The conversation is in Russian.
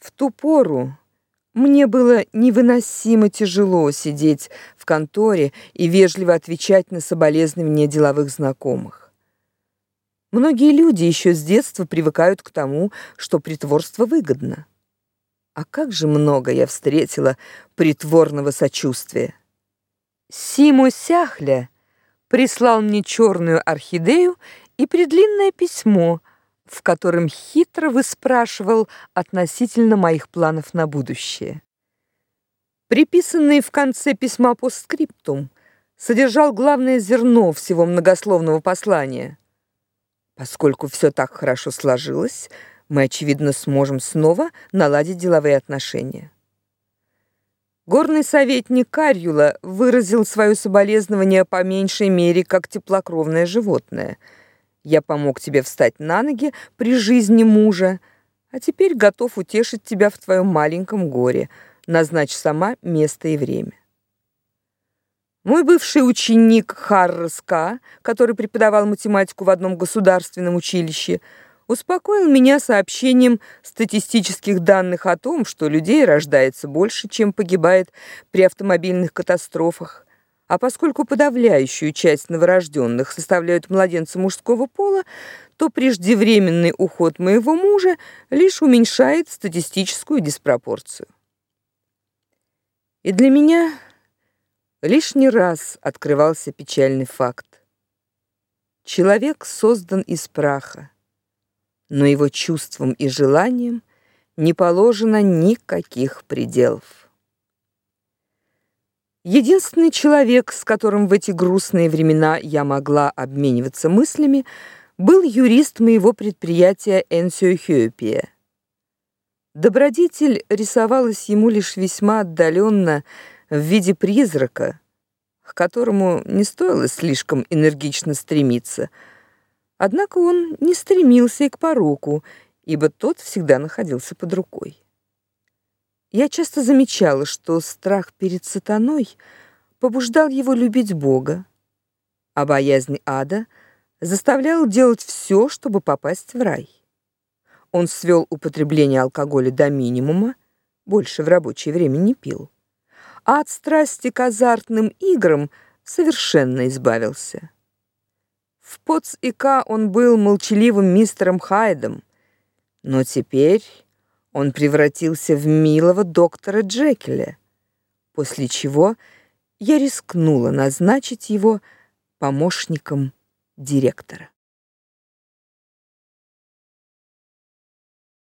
В ту пору мне было невыносимо тяжело сидеть в конторе и вежливо отвечать на соболезнования деловых знакомых. Многие люди еще с детства привыкают к тому, что притворство выгодно. А как же много я встретила притворного сочувствия. Симу Сяхля прислал мне черную орхидею и предлинное письмо, в котором хитро выспрашивал относительно моих планов на будущее. Приписанный в конце письма постскриптум содержал главное зерно всего многословного послания. Поскольку все так хорошо сложилось, мы очевидно сможем снова наладить деловые отношения. Горный советник Карюла выразил свое соболезнование по меньшей мере как теплокровное животное – я помог тебе встать на ноги при жизни мужа, а теперь готов утешить тебя в твоем маленьком горе. Назначь сама место и время. Мой бывший ученик Харраска, который преподавал математику в одном государственном училище, успокоил меня сообщением статистических данных о том, что людей рождается больше, чем погибает при автомобильных катастрофах, а поскольку подавляющую часть новорожденных составляют младенцы мужского пола, то преждевременный уход моего мужа лишь уменьшает статистическую диспропорцию. И для меня лишний раз открывался печальный факт. Человек создан из праха, но его чувствам и желаниям не положено никаких пределов. Единственный человек, с которым в эти грустные времена я могла обмениваться мыслями, был юрист моего предприятия Энсио Хёпия. Добродетель рисовалась ему лишь весьма отдаленно в виде призрака, к которому не стоило слишком энергично стремиться. Однако он не стремился и к пороку, ибо тот всегда находился под рукой. Я часто замечала, что страх перед сатаной побуждал его любить Бога, а боязнь ада заставлял делать все, чтобы попасть в рай. Он свел употребление алкоголя до минимума, больше в рабочее время не пил, а от страсти к азартным играм совершенно избавился. В Поц и К он был молчаливым мистером Хайдом, но теперь он превратился в милого доктора Джекиля, после чего я рискнула назначить его помощником директора.